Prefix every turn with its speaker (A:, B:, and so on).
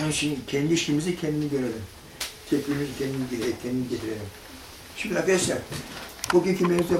A: Onun için kendi işimizi kendini görelim. Tepkimizi kendini, e, kendini getirelim. Şimdi arkadaşlar, bugünkü mevzu